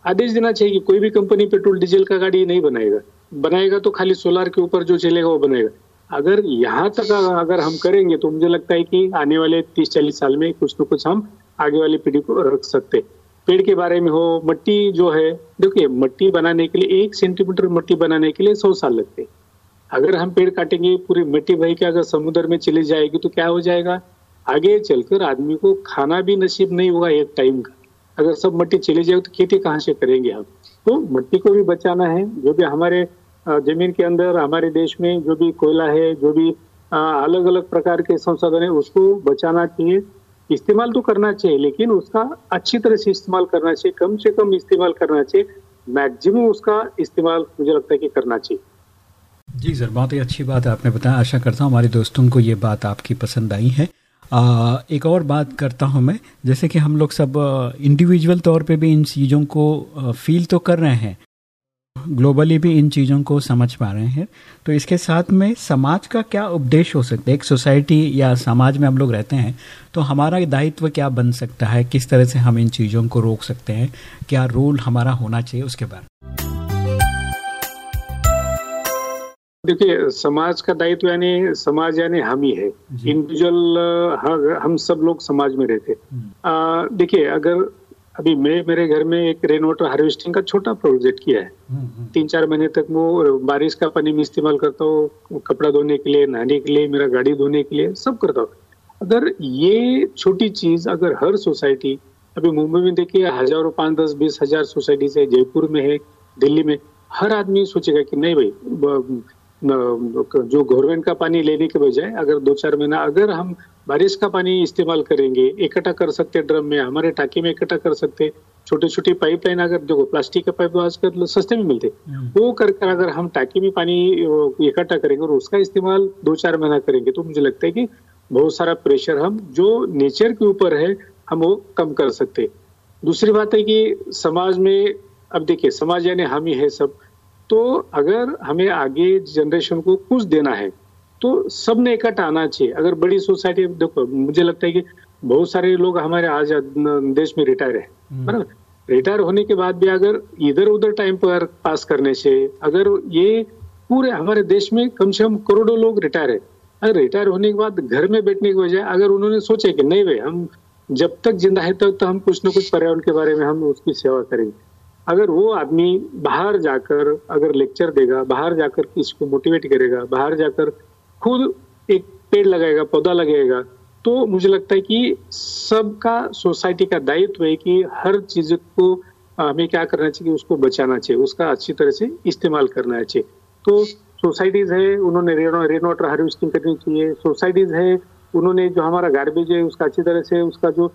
आदेश देना चाहिए कि कोई भी कंपनी पेट्रोल डीजल का गाड़ी नहीं बनाएगा। बनाएगा तो खाली सोलर के ऊपर जो चलेगा वो बनाएगा। अगर यहाँ तक अगर हम करेंगे तो मुझे लगता है कि आने वाले तीस चालीस साल में कुछ न कुछ हम आगे वाली पीढ़ी को रख सकते पेड़ के बारे में हो, मट्टी जो है, देखिए, मट्टी बनाने के लिए, एक सेंटीमीटर मट्टी बनाने के लिए सौ साल लगते अगर हम पेड़ काटेंगे, पूरी मिट्टी बही के अगर समुद्र में चली जाएगी तो क्या हो जाएगा? आगे चलकर आदमी को खाना भी नसीब नहीं होगा एक टाइम का। अगर सब मट्टी चली जाएगी तो खेती कहाँ से करेंगे हम? तो मट्टी को भी बचाना है। जो भी हमारे ज़मीन के अंदर, हमारे देश में जो भी कोयला है, जो भी अलग अलग प्रकार के संसाधन है, उसको बचाना चाहिए। इस्तेमाल तो करना चाहिए लेकिन उसका अच्छी तरह से इस्तेमाल करना चाहिए कम से कम इस्तेमाल करना चाहिए मैक्सिमम उसका इस्तेमाल मुझे लगता है कि करना चाहिए। जी सर बहुत ही अच्छी बात आपने बताया। आशा करता हूँ हमारे दोस्तों को ये बात आपकी पसंद आई है। आ, एक और बात करता हूँ मैं जैसे कि हम लोग सब इंडिविजुअल तौर पे भी इन चीज़ों को फील तो कर रहे हैं। ग्लोबली भी इन चीज़ों को समझ पा रहे हैं। तो इसके साथ में समाज का क्या उपदेश हो सकता है? एक सोसाइटी या समाज में हम लोग रहते हैं तो हमारा दायित्व क्या बन सकता है? किस तरह से हम इन चीज़ों को रोक सकते हैं? क्या रोल हमारा होना चाहिए उसके बारे देखिए समाज का दायित्व यानी समाज यानी हम ही। है इंडिविजुअल हम सब लोग समाज में रहते हम्म। देखिए अगर अभी मैं मेरे घर में एक रेन वाटर हार्वेस्टिंग का छोटा प्रोजेक्ट किया है हम्म, हम्म। तीन चार महीने तक वो बारिश का पानी में इस्तेमाल करता हूँ कपड़ा धोने के लिए नहाने के लिए मेरा गाड़ी धोने के लिए सब करता हूँ अगर ये छोटी चीज़ अगर हर सोसाइटी अभी मुंबई में देखिए हज़ारों पाँच दस बीस हज़ार सोसाइटी है जयपुर में है दिल्ली में हर आदमी सोचेगा कि नहीं भाई जो गवर्नमेंट का पानी लेने के बजाय अगर दो चार महीना अगर हम बारिश का पानी इस्तेमाल करेंगे इकट्ठा कर सकते ड्रम में हमारे टाकी में इकट्ठा कर सकते छोटे छोटी पाइपलाइन अगर देखो प्लास्टिक का पाइप आजकल सस्ते में मिलते हम्म। वो कर कर अगर हम टाकी में पानी इकट्ठा करेंगे और उसका इस्तेमाल दो चार महीना करेंगे तो मुझे लगता है कि बहुत सारा प्रेशर हम जो नेचर के ऊपर है हम वो कम कर सकते दूसरी बात है कि समाज में अब देखिए समाज यानी हम ही है सब। तो अगर हमें आगे जनरेशन को कुछ देना है तो सबने इकट्ठा आना चाहिए। अगर बड़ी सोसाइटी देखो मुझे लगता है कि बहुत सारे लोग हमारे आज देश में रिटायर है। हम्म। बराबर? रिटायर होने के बाद भी अगर इधर उधर टाइम पर पास करने से अगर ये पूरे हमारे देश में कम से कम करोड़ों लोग रिटायर है अगर रिटायर होने के बाद घर में बैठने की बजाय अगर उन्होंने सोचा कि नहीं भाई हम जब तक ज़िंदा है तब तो हम कुछ ना कुछ पर्यावरण के बारे में हम उसकी सेवा करेंगे। अगर वो आदमी बाहर जाकर अगर लेक्चर देगा बाहर जाकर किसी को मोटिवेट करेगा बाहर जाकर खुद एक पेड़ लगाएगा, पौधा लगाएगा तो मुझे लगता है कि सबका, सोसाइटी का दायित्व है कि हर चीज़ को हमें क्या करना चाहिए, उसको बचाना चाहिए, उसका अच्छी तरह से इस्तेमाल करना चाहिए। तो सोसाइटीज है, उन्होंने रेन वाटर हार्वेस्टिंग करनी चाहिए। सोसाइटीज है, उन्होंने जो हमारा गार्बेज है, उसका अच्छी तरह से उसका जो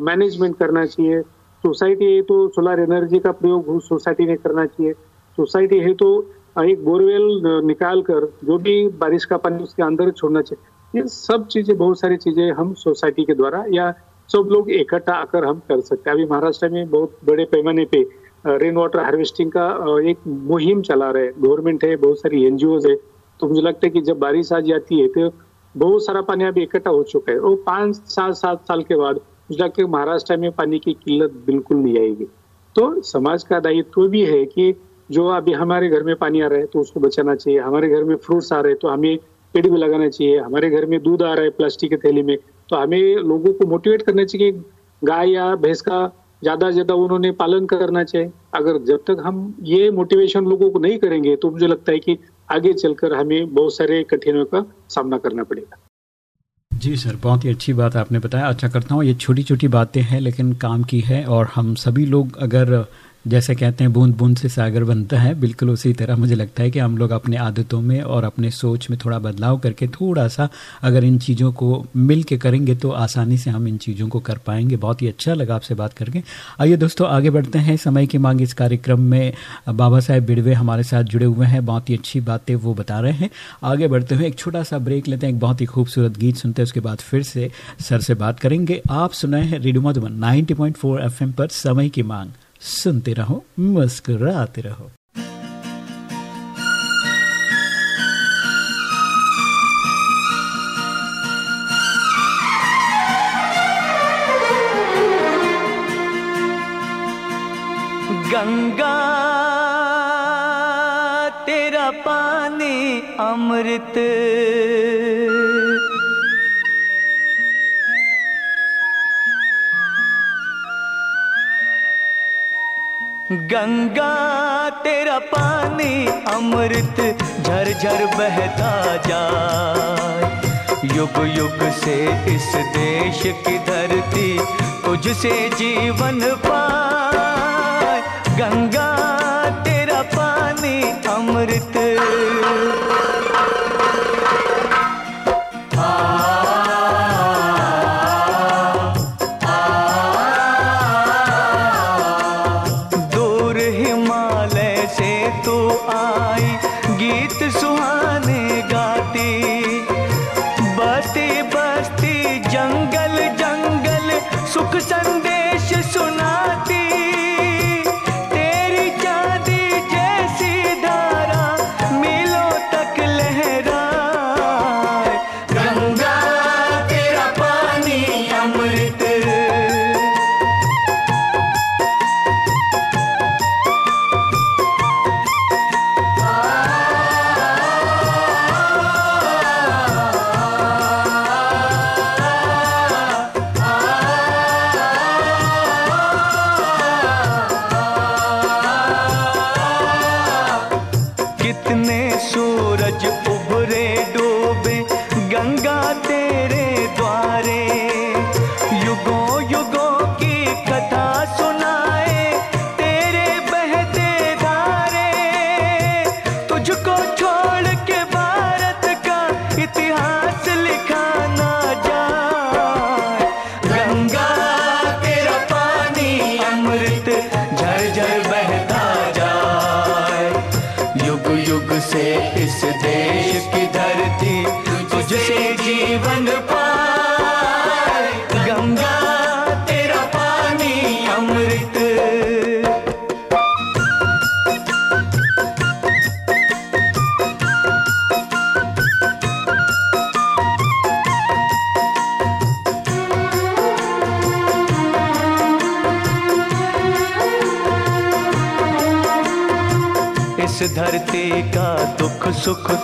मैनेजमेंट करना चाहिए। सोसाइटी है तो सोलर एनर्जी का प्रयोग सोसाइटी ने करना चाहिए। सोसाइटी है तो एक बोरवेल निकाल कर जो भी बारिश का पानी उसके अंदर छोड़ना चाहिए, ये सब चीज़ें, बहुत सारी चीज़ें हम सोसाइटी के द्वारा या सब लोग इकट्ठा आकर हम कर सकते हैं। अभी महाराष्ट्र में बहुत बड़े पैमाने पे रेन वाटर हार्वेस्टिंग का एक मुहिम चला रहे गवर्नमेंट है, बहुत सारी एनजीओ है। तो मुझे लगता है कि जब बारिश आ जाती है तो बहुत सारा पानी अभी इकट्ठा हो चुका है। और पाँच सात सात साल के बाद मुझे लगता है महाराष्ट्र में पानी की किल्लत बिल्कुल नहीं आएगी। तो समाज का दायित्व भी है कि जो अभी हमारे घर में पानी आ रहा है तो उसको बचाना चाहिए। हमारे घर में फ्रूट्स आ रहे हैं तो हमें पेड़ भी लगाना चाहिए। हमारे घर में दूध आ रहा है प्लास्टिक के थैली में तो हमें लोगों को मोटिवेट करना चाहिए गाय या भैंस का ज़्यादा ज़्यादा उन्होंने पालन करना चाहिए। अगर जब तक हम ये मोटिवेशन लोगों को नहीं करेंगे तो मुझे लगता है कि आगे चलकर हमें बहुत सारे कठिनाइयों का सामना करना पड़ेगा। जी सर, बहुत ही अच्छी बात आपने बताया। अच्छा करता हूँ ये छोटी छोटी बातें हैं, लेकिन काम की है और हम सभी लोग अगर जैसे कहते हैं, बूंद बूंद से सागर बनता है। बिल्कुल उसी तरह मुझे लगता है कि हम लोग अपने आदतों में और अपने सोच में थोड़ा बदलाव करके थोड़ा सा अगर इन चीज़ों को मिल के करेंगे तो आसानी से हम इन चीज़ों को कर पाएँगे। बहुत ही अच्छा लगा आपसे बात करके। आइए दोस्तों, आगे बढ़ते हैं। समय की मांग इस कार्यक्रम में बाबा साहेब बिड़वे हमारे साथ जुड़े हुए हैं। बहुत ही अच्छी बातें वो बता रहे हैं। आगे बढ़ते हुए एक छोटा सा ब्रेक लेते हैं। एक बहुत ही खूबसूरत गीत सुनते हैं। उसके बाद फिर से सर से बात करेंगे। आप सुनाए हैं रेडियो मधुबन, नाइनटी पॉइंट पर समय की मांग। सुनते रहो मुस्कुराते रहो। गंगा तेरा पानी अमृत गंगा तेरा पानी अमृत झर झर बहता जा युग युग से इस देश की धरती तुझसे जीवन पाए। गंगा तेरा पानी अमृत सुख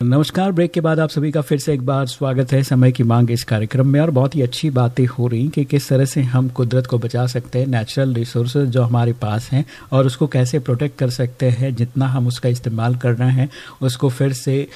नमस्कार। ब्रेक के बाद आप सभी का फिर से एक बार स्वागत है समय की मांग इस कार्यक्रम में। और बहुत ही अच्छी बातें हो रही कि किस तरह से हम कुदरत को बचा सकते हैं नेचुरल रिसोर्सेज जो हमारे पास हैं और उसको कैसे प्रोटेक्ट कर सकते हैं जितना हम उसका इस्तेमाल कर रहे हैं उसको फिर से आ,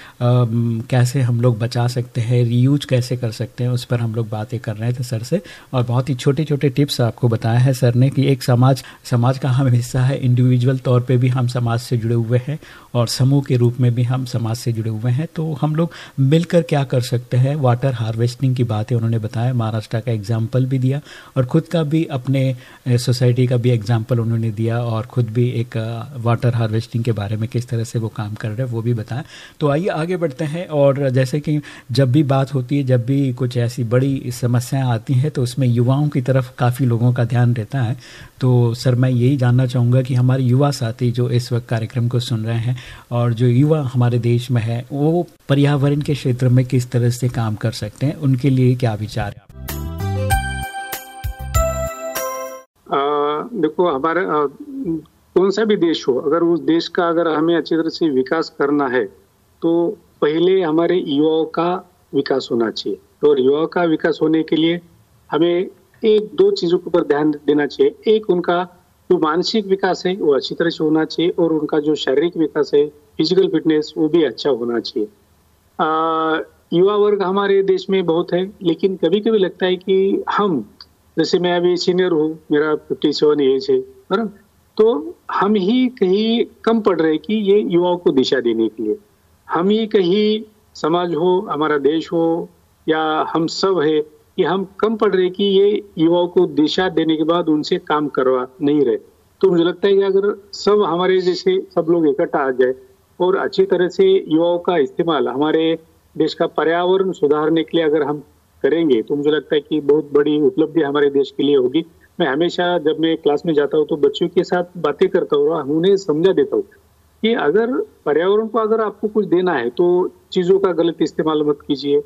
कैसे हम लोग बचा सकते हैं रीयूज कैसे कर सकते हैं उस पर हम लोग बातें कर रहे थे सर से। और बहुत ही छोटे छोटे टिप्स आपको बताया है सर ने कि एक समाज समाज का हम हिस्सा है। इंडिविजुअल तौर पर भी हम समाज से जुड़े हुए हैं और समूह के रूप में भी हम समाज से जुड़े हुए हैं तो हम लोग मिलकर क्या कर सकते हैं? वाटर हार्वेस्टिंग की बातें उन्होंने बताया, महाराष्ट्र का एग्ज़ाम्पल भी दिया और खुद का भी अपने सोसाइटी का भी एग्ज़ाम्पल उन्होंने दिया और खुद भी एक वाटर हार्वेस्टिंग के बारे में किस तरह से वो काम कर रहे हैं, वो भी बताया। तो आइए आगे बढ़ते हैं और जैसे कि जब भी बात होती है, जब भी कुछ ऐसी बड़ी समस्याएँ आती हैं तो उसमें युवाओं की तरफ़ काफ़ी लोगों का ध्यान रहता है। तो सर, मैं यही जानना चाहूँगा कि हमारे युवा साथी जो इस वक्त कार्यक्रम को सुन रहे हैं और जो युवा हमारे देश में है वो पर्यावरण के क्षेत्र में किस तरह से काम कर सकते हैं, उनके लिए क्या विचार है? देखो, हमारे कौन सा भी देश हो, अगर उस देश का अगर हमें अच्छी तरह से विकास करना है तो पहले हमारे युवाओं का विकास होना चाहिए। और युवाओं का विकास होने के लिए हमें एक दो चीज़ों के ऊपर ध्यान देना चाहिए। एक, उनका जो मानसिक विकास है, वो अच्छी तरह से होना चाहिए और उनका जो शारीरिक विकास है फ़िज़िकल फिटनेस वो भी अच्छा होना चाहिए। युवा वर्ग हमारे देश में बहुत है, लेकिन कभी कभी लगता है कि हम, जैसे मैं अभी सीनियर हूँ, मेरा फिफ्टी सेवन एज है बराबर तो हम ही कहीं कम पड़ रहे कि ये युवाओं को दिशा देने के लिए। हम ही कहीं समाज हो, हमारा देश हो, या हम सब है कि हम कम पढ़ रहे कि ये युवाओं को दिशा देने के बाद उनसे काम करवा नहीं रहे। तो मुझे लगता है कि अगर सब हमारे जैसे सब लोग इकट्ठा आ जाए और अच्छी तरह से युवाओं का इस्तेमाल हमारे देश का पर्यावरण सुधारने के लिए अगर हम करेंगे तो मुझे लगता है कि बहुत बड़ी उपलब्धि हमारे देश के लिए होगी। मैं हमेशा जब मैं क्लास में जाता हूँ तो बच्चों के साथ बातें करता हूँ और उन्हें समझा देता हूँ कि अगर पर्यावरण को अगर आपको कुछ देना है तो चीज़ों का गलत इस्तेमाल मत कीजिए।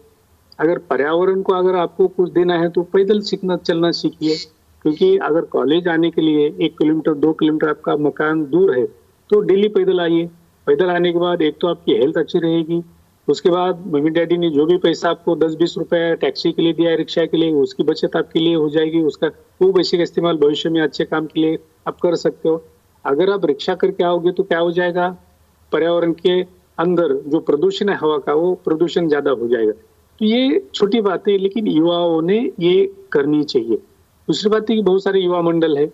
अगर पर्यावरण को अगर आपको कुछ देना है तो पैदल सीखना, चलना सीखिए। क्योंकि अगर कॉलेज आने के लिए एक किलोमीटर, दो किलोमीटर आपका मकान दूर है तो डेली पैदल आइए। पैदल आने के बाद एक तो आपकी हेल्थ अच्छी रहेगी। उसके बाद मम्मी डैडी ने जो भी पैसा आपको दस बीस रुपए टैक्सी के लिए दिया है रिक्शा के लिए, उसकी बचत आपके लिए हो जाएगी। उसका वो पैसे का इस्तेमाल भविष्य में अच्छे काम के लिए आप कर सकते हो। अगर आप रिक्शा करके आओगे तो क्या हो जाएगा? पर्यावरण के अंदर जो प्रदूषण है हवा का, वो प्रदूषण ज़्यादा हो जाएगा। तो ये छोटी बात है लेकिन युवाओं ने ये करनी चाहिए। दूसरी बात है कि बहुत सारे युवा मंडल है।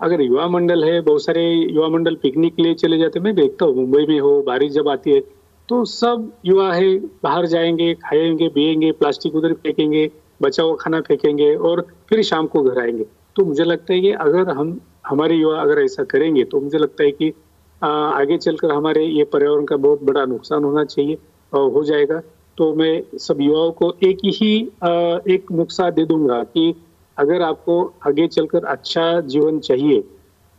अगर युवा मंडल है, बहुत सारे युवा मंडल पिकनिक के लिए चले जाते मैं देखता हूँ, मुंबई में हो, बारिश जब आती है तो सब युवा है, बाहर जाएँगे, खाएँगे, पिएँगे, प्लास्टिक उधर फेंकेंगे बचा हुआ खाना फेंकेंगे और फिर शाम को घर आएँगे। तो मुझे लगता है कि अगर हम, हमारे युवा अगर ऐसा करेंगे तो मुझे लगता है कि आगे चलकर हमारे ये पर्यावरण का बहुत बड़ा नुकसान होना चाहिए और हो जाएगा। तो मैं सब युवाओं को एक ही एक नुकसान दे दूँगा कि अगर आपको आगे चलकर अच्छा जीवन चाहिए,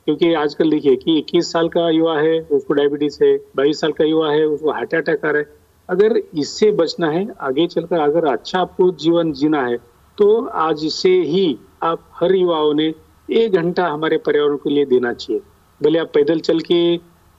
क्योंकि आजकल देखिए कि 21 साल का युवा है, उसको डायबिटीज़ है 22 साल का युवा है, उसको हार्ट अटैक आ रहा है। अगर इससे बचना है, आगे चलकर अगर अच्छा आपको जीवन जीना है तो आज से ही आप हर युवाओं ने एक घंटा हमारे पर्यावरण के लिए देना चाहिए। भले आप पैदल चल के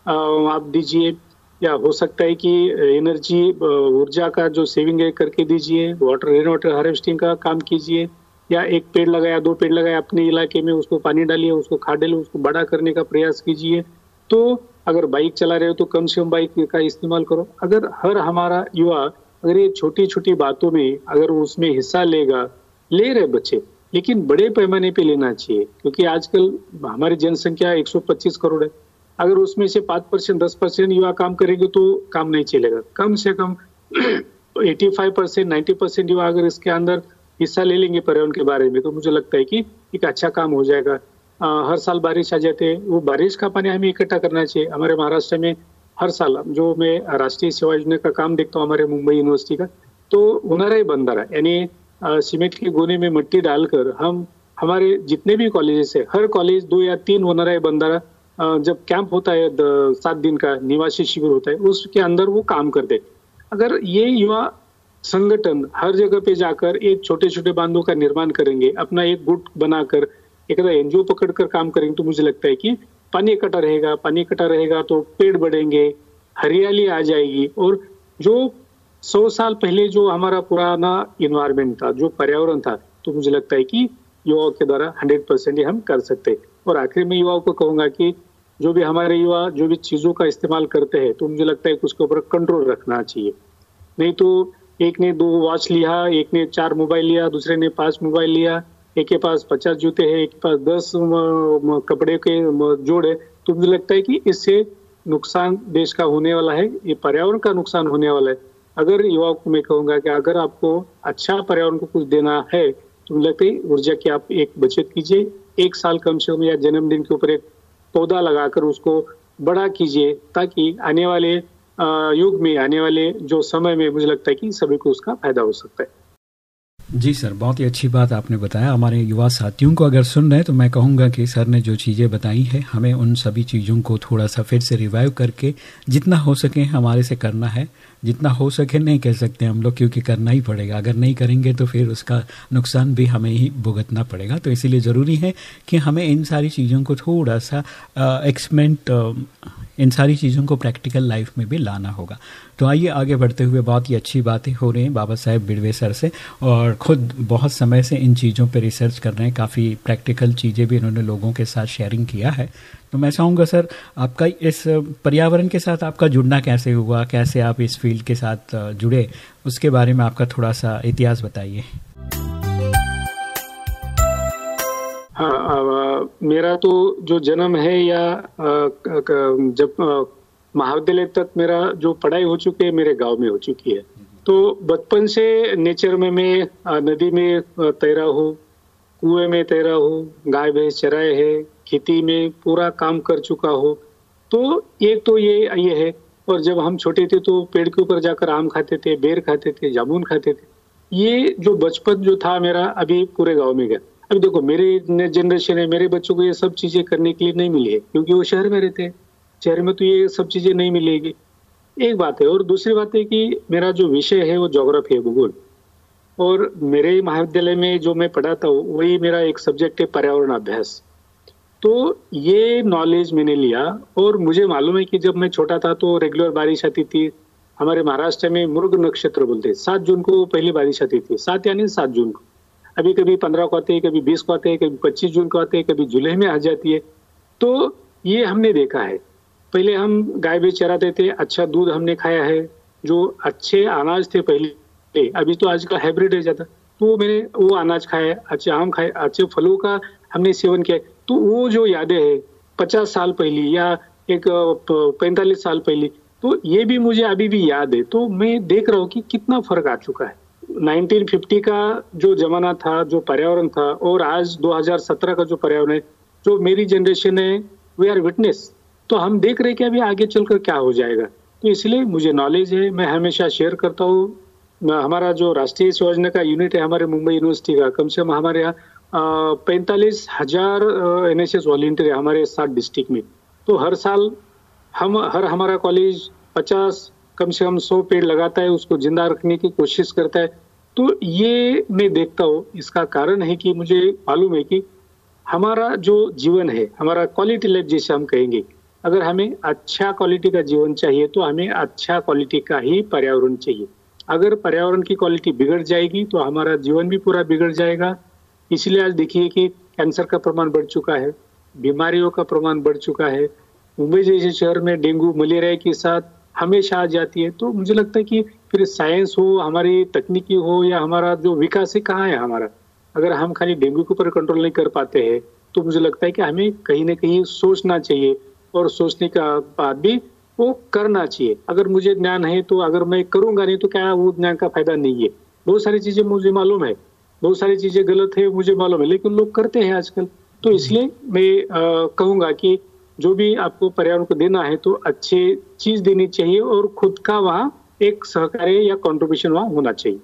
आप दीजिए या हो सकता है कि एनर्जी ऊर्जा का जो सेविंग है, करके दीजिए वाटर रेन वाटर हार्वेस्टिंग का काम कीजिए, या एक पेड़ लगाया, दो पेड़ लगाया, अपने इलाके में उसको पानी डालिए, उसको खाद डालिए, उसको बड़ा करने का प्रयास कीजिए तो अगर बाइक चला रहे हो तो कम से कम बाइक का इस्तेमाल करो। अगर हर हमारा युवा अगर ये छोटी छोटी बातों में अगर उसमें हिस्सा लेगा, ले रहे बच्चे, लेकिन बड़े पैमाने पे लेना चाहिए, क्योंकि आजकल हमारी जनसंख्या 125 करोड़ है। अगर उसमें से पाँच परसेंट दस परसेंट युवा काम करेंगे तो काम नहीं चलेगा। कम से कम 85 परसेंट नाइन्टी परसेंट युवा अगर इसके अंदर हिस्सा ले लेंगे पर्यावरण के बारे में तो मुझे लगता है कि एक अच्छा काम हो जाएगा। आ, हर साल बारिश आ जाते हैं वो बारिश का पानी हमें इकट्ठा करना चाहिए। हमारे महाराष्ट्र में हर साल जो मैं राष्ट्रीय सेवा योजना का काम देखता हूँ हमारे मुंबई यूनिवर्सिटी का तो उनाराई बंदरा यानी सीमेंट के गोने में मिट्टी डालकर हम हमारे जितने भी कॉलेजेस है हर कॉलेज दो या तीन वनराय बंदरा जब कैंप होता है सात दिन का निवासी शिविर होता है, उसके अंदर वो काम करते अगर ये युवा संगठन हर जगह पे जाकर एक छोटे छोटे बांधों का निर्माण करेंगे, अपना एक गुट बनाकर, एक एनजीओ पकड़कर काम करेंगे तो मुझे लगता है कि पानी इकट्ठा रहेगा, पानी इकट्ठा रहेगा तो पेड़ बढ़ेंगे, हरियाली आ जाएगी। और जो सौ साल पहले जो हमारा पुराना इन्वायरमेंट था, जो पर्यावरण था तो मुझे लगता है कि युवाओं के द्वारा हंड्रेड परसेंट हम कर सकते और आखिर में युवाओं को कहूँगा कि जो भी हमारे युवा जो भी चीज़ों का इस्तेमाल करते हैं तो मुझे लगता है कि उसके ऊपर कंट्रोल रखना चाहिए। नहीं तो एक ने दो वॉच लिया, एक ने चार मोबाइल लिया, दूसरे ने पाँच मोबाइल लिया, एक के पास पचास जूते हैं, एक के पास दस कपड़े के जोड़ है तो मुझे लगता है कि इससे नुकसान देश का होने वाला है, ये पर्यावरण का नुकसान होने वाला है। अगर युवाओं को मैं कहूँगा कि अगर आपको अच्छा पर्यावरण को कुछ देना है तो मुझे लगता है ऊर्जा की आप एक बचत कीजिए। एक साल कम से कम या जन्मदिन के ऊपर एक पौधा लगाकर उसको बड़ा कीजिए ताकि आने वाले युग में, आने वाले जो समय में मुझे लगता है कि सभी को उसका फ़ायदा हो सकता है। जी सर, बहुत ही अच्छी बात आपने बताया। हमारे युवा साथियों को अगर सुन रहे हैं तो मैं कहूँगा कि सर ने जो चीज़ें बताई हैं, हमें उन सभी चीज़ों को थोड़ा सा फिर से रिवाइव करके जितना हो सके हमारे से करना है। जितना हो सके नहीं कह सकते हम लोग, क्योंकि करना ही पड़ेगा। अगर नहीं करेंगे तो फिर उसका नुकसान भी हमें ही भुगतना पड़ेगा। तो इसीलिए ज़रूरी है कि हमें इन सारी चीज़ों को थोड़ा सा एक्सपेंट इन सारी चीज़ों को प्रैक्टिकल लाइफ में भी लाना होगा। तो आइए आगे बढ़ते हुए बहुत ही अच्छी बातें हो रही हैं बाबा साहेब बिड़वे सर से, और ख़ुद बहुत समय से इन चीज़ों पर रिसर्च कर रहे हैं। काफ़ी प्रैक्टिकल चीज़ें भी इन्होंने लोगों के साथ शेयरिंग किया है। तो मैं चाहूँगा, सर, आपका इस पर्यावरण के साथ आपका जुड़ना कैसे हुआ? कैसे आप इस फ़ील्ड के साथ जुड़े? उसके बारे में आपका थोड़ा सा इतिहास बताइए। हाँ मेरा तो जो जन्म है या जब महाविद्यालय तक मेरा जो पढ़ाई हो चुकी है, मेरे गाँव में हो चुकी है। तो बचपन से नेचर में मैं नदी में तैरा हूँ, कुएँ में तैरा हूँ, गाय भैंस चराए है खेती में पूरा काम कर चुका हो तो एक तो ये ये है, और जब हम छोटे थे तो पेड़ के ऊपर जाकर आम खाते थे, बेर खाते थे, जामुन खाते थे। ये जो बचपन जो था मेरा, अभी पूरे गाँव में गया। अभी देखो, मेरे जनरेशन है मेरे बच्चों को ये सब चीज़ें करने के लिए नहीं मिली है, क्योंकि वो शहर में रहते हैं। शहर में तो ये सब चीज़ें नहीं मिलेगी। एक बात है, और दूसरी बात है कि मेरा जो विषय है वो जोग्राफी है, भूगोल। और मेरे महाविद्यालय में जो मैं पढ़ाता हूँ वही मेरा एक सब्जेक्ट है, पर्यावरण अभ्यास। तो ये नॉलेज मैंने लिया और मुझे मालूम है कि जब मैं छोटा था तो रेगुलर बारिश आती थी। हमारे महाराष्ट्र में मुर्ग नक्षत्र बोलते सात जून को पहली बारिश आती थी। सात यानी सात जून को। अभी कभी पंद्रह को आते हैं, कभी बीस को आते हैं, कभी पच्चीस जून को आते हैं, कभी जुलाई में आ जाती है। तो ये हमने देखा है। पहले हम गाय भी चराते थे अच्छा दूध हमने खाया है। जो अच्छे अनाज थे पहले, अभी तो आज का हाइब्रिड है जाता तो मैंने वो अनाज खाया अच्छे आम खाए, अच्छे फलों का हमने सेवन किया तो वो जो यादें है, पचास साल पहली या एक पैंतालीस साल पहली तो ये भी मुझे अभी भी याद है। तो मैं देख रहा हूँ कि कितना फ़र्क आ चुका है। 1950 का जो जमाना था, जो पर्यावरण था, और आज 2017 का जो पर्यावरण है, जो मेरी जनरेशन है वी आर विटनेस तो हम देख रहे हैं कि अभी आगे चलकर क्या हो जाएगा। तो इसलिए मुझे नॉलेज है, मैं हमेशा शेयर करता हूँ। हमारा जो राष्ट्रीय योजना का यूनिट है, हमारे मुंबई यूनिवर्सिटी का, कम से कम हमारे यहाँ पैंतालीस हज़ार एन एस वॉल्टियर है हमारे सात डिस्ट्रिक्ट में। तो हर साल हम, हर हमारा कॉलेज पचास, कम से कम सौ पेड़ लगाता है, उसको ज़िंदा रखने की कोशिश करता है। तो ये मैं देखता हूँ, इसका कारण है कि मुझे मालूम है कि हमारा जो जीवन है, हमारा क्वालिटी लाइफ जैसे हम कहेंगे, अगर हमें अच्छा क्वालिटी का जीवन चाहिए तो हमें अच्छा क्वालिटी का ही पर्यावरण चाहिए। अगर पर्यावरण की क्वालिटी बिगड़ जाएगी तो हमारा जीवन भी पूरा बिगड़ जाएगा। इसलिए आज देखिए कि कैंसर का प्रमाण बढ़ चुका है, बीमारियों का प्रमाण बढ़ चुका है। मुंबई जैसे शहर में डेंगू, मलेरिया के साथ हमेशा आ जाती है। तो मुझे लगता है कि फिर साइंस हो, हमारी तकनीकी हो या हमारा जो विकास है, कहाँ है हमारा? अगर हम खाली डेंगू के ऊपर कंट्रोल नहीं कर पाते हैं तो मुझे लगता है कि हमें कहीं ना कहीं सोचना चाहिए और सोचने का बाद भी वो करना चाहिए। अगर मुझे ज्ञान है तो अगर मैं करूँगा नहीं तो क्या वो ज्ञान का फ़ायदा नहीं है? बहुत सारी चीज़ें मुझे मालूम है। बहुत सारी चीज़ें गलत है, मुझे मालूम है, लेकिन लोग करते हैं आजकल। तो इसलिए मैं कहूँगा कि जो भी आपको पर्यावरण को देना है तो अच्छी चीज़ देनी चाहिए और खुद का वहाँ एक सहकार्य या कॉन्ट्रीब्यूशन वहाँ होना चाहिए।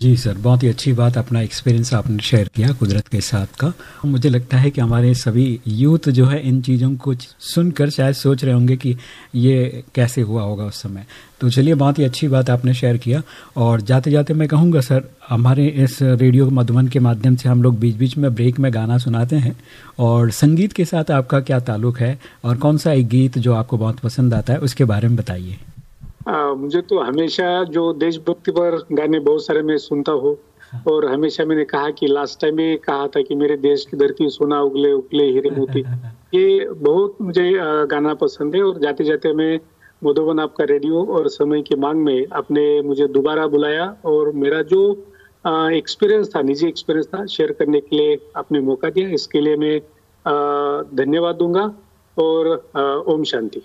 जी सर, बहुत ही अच्छी बात अपना एक्सपीरियंस आपने शेयर किया कुदरत के साथ का। मुझे लगता है कि हमारे सभी यूथ जो है, इन चीज़ों को सुनकर शायद सोच रहे होंगे कि ये कैसे हुआ होगा उस समय। तो चलिए, बहुत ही अच्छी बात आपने शेयर किया। और जाते जाते मैं कहूँगा सर, हमारे इस रेडियो मधुबन के माध्यम से हम लोग बीच बीच में ब्रेक में गाना सुनाते हैं। और संगीत के साथ आपका क्या ताल्लुक है? और कौन सा एक गीत जो आपको बहुत पसंद आता है, उसके बारे में बताइए। आ, मुझे तो हमेशा जो देशभक्ति पर गाने बहुत सारे मैं सुनता हूँ और हमेशा मैंने कहा कि लास्ट टाइम भी कहा था कि मेरे देश की धरती सोना उगले उगले हीरे मोती। ये बहुत मुझे गाना पसंद है और जाते जाते मैं मधुबन आपका रेडियो और समय की मांग में आपने मुझे दोबारा बुलाया और मेरा जो एक्सपीरियंस था निजी एक्सपीरियंस था शेयर करने के लिए आपने मौका दिया। इसके लिए मैं धन्यवाद दूँगा और ओम शांति।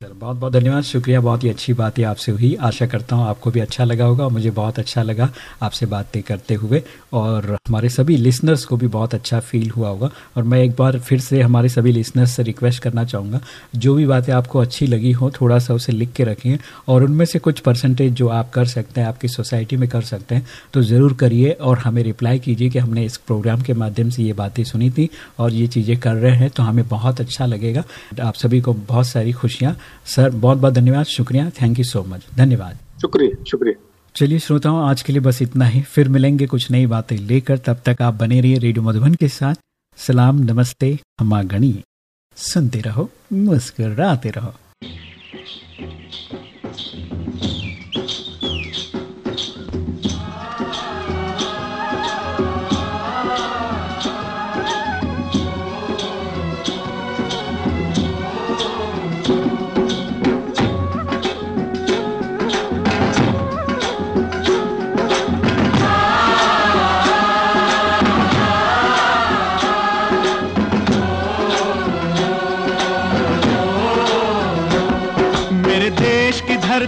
सर, बहुत बहुत धन्यवाद। शुक्रिया, बहुत ही अच्छी बातें आपसे हुई। आशा करता हूँ आपको भी अच्छा लगा होगा मुझे बहुत अच्छा लगा आपसे बातें करते हुए और हमारे सभी लिसनर्स को भी बहुत अच्छा फील हुआ होगा। और मैं एक बार फिर से हमारे सभी लिसनर्स से रिक्वेस्ट करना चाहूँगा, जो भी बातें आपको अच्छी लगी हो, थोड़ा सा उसे लिख के रखें और उनमें से कुछ परसेंटेज जो आप कर सकते हैं, आपकी सोसाइटी में कर सकते हैं तो ज़रूर करिए और हमें रिप्लाई कीजिए कि हमने इस प्रोग्राम के माध्यम से ये बातें सुनी थी और ये चीज़ें कर रहे हैं तो हमें बहुत अच्छा लगेगा। आप सभी को बहुत सारी खुशियाँ सर बहुत बहुत धन्यवाद शुक्रिया थैंक यू सो मच धन्यवाद। शुक्रिया शुक्रिया। चलिए श्रोताओं आज के लिए बस इतना ही फिर मिलेंगे कुछ नई बातें लेकर तब तक आप बने रहिए रेडियो मधुबन के साथ। सलाम नमस्ते हमा गणी सुनते रहो मुस्कुराते रहो।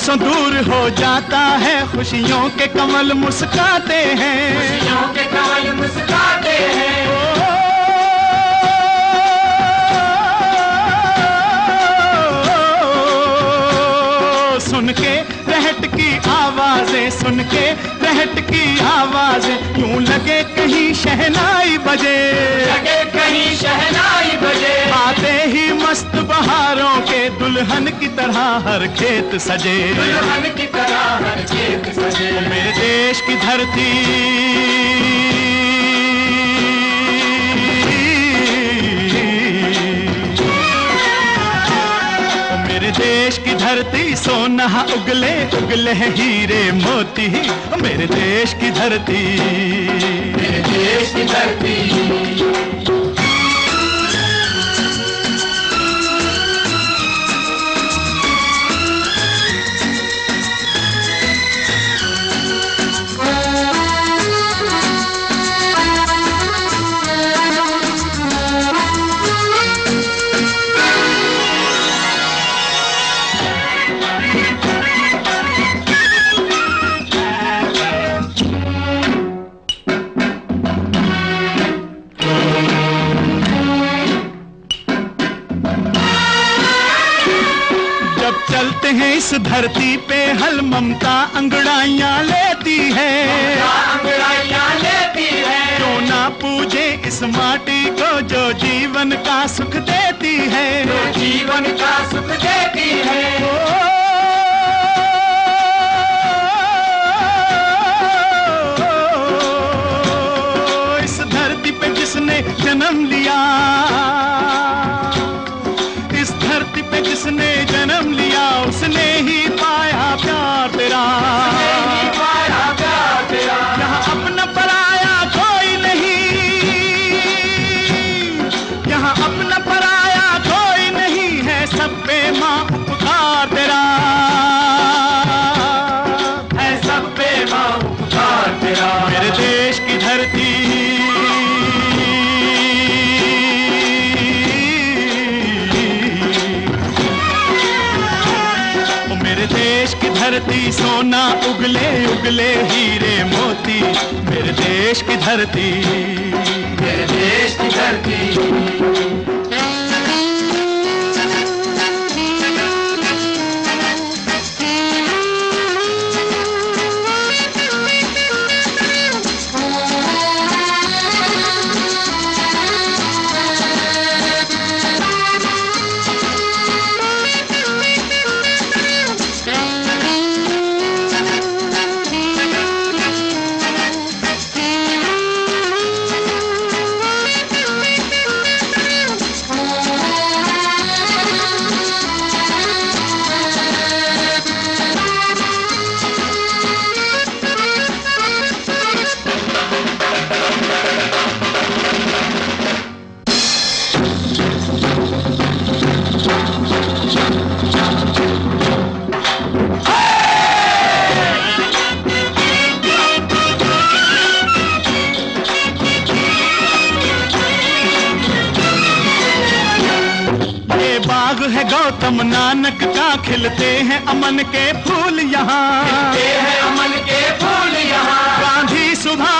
को दूर हो जाता है खुशियों के कमल मुस्काते हैं। खुशियों के कमल मुस्काते हैं। सुन के रहट की आवाज़ें सुन के रहट की आवाज़ें यूँ लगे कहीं शहनाई बजे। लगे कहीं शहनाई बजे। आते ही मस्त बहारों के दुल्हन की तरह हर खेत सजे। दुल्हन की तरह हर खेत सजे। मेरे देश की धरती। मेरे देश धरती सोना उगले उगले हीरे मोती मेरे देश की धरती। मेरे देश की धरती। धरती पे हल ममता अंगड़ाइया लेती है। अंगड़ाइया लेती है। जो ना पूजे इस माटी को जो जीवन का सुख देती है। जो जीवन का सुख देती है। ओ, उगले उगले हीरे मोती मेरे देश की धरती। मेरे देश की धरती। है गौतम नानक का खिलते हैं अमन के फूल यहाँ। है अमन के फूल यहाँ। गांधी सुभाष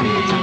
धरती मेरे